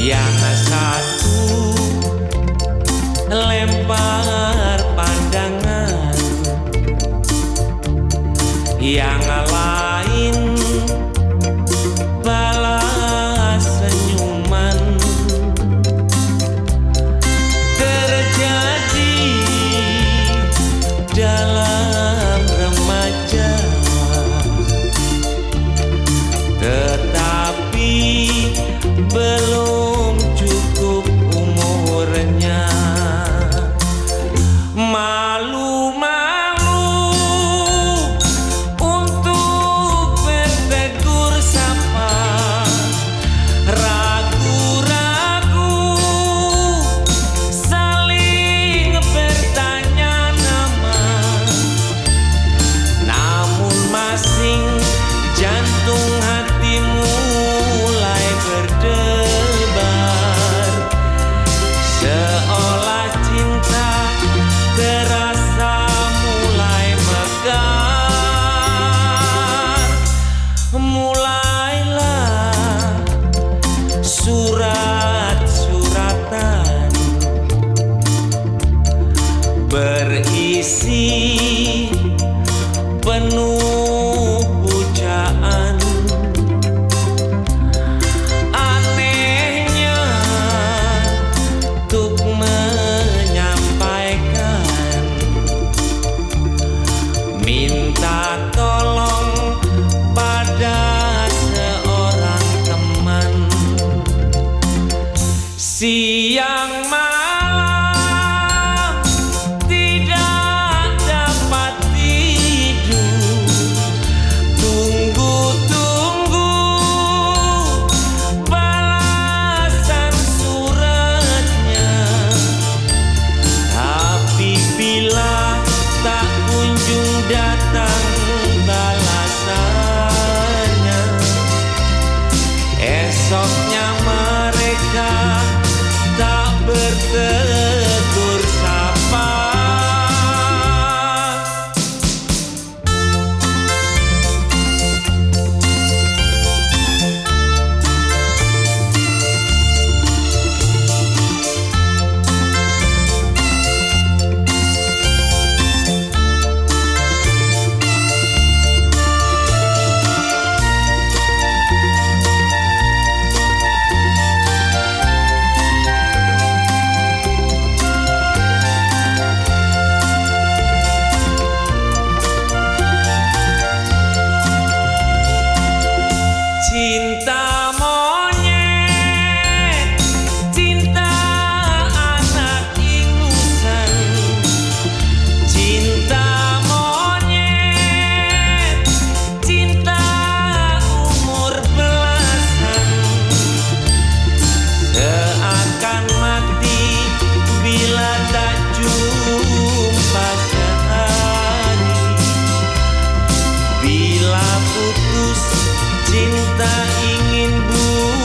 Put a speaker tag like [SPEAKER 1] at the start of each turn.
[SPEAKER 1] yang satu lempar pandangan. Yang minta tolong pada seorang teman. Siang malam putus Cinta ingin bu.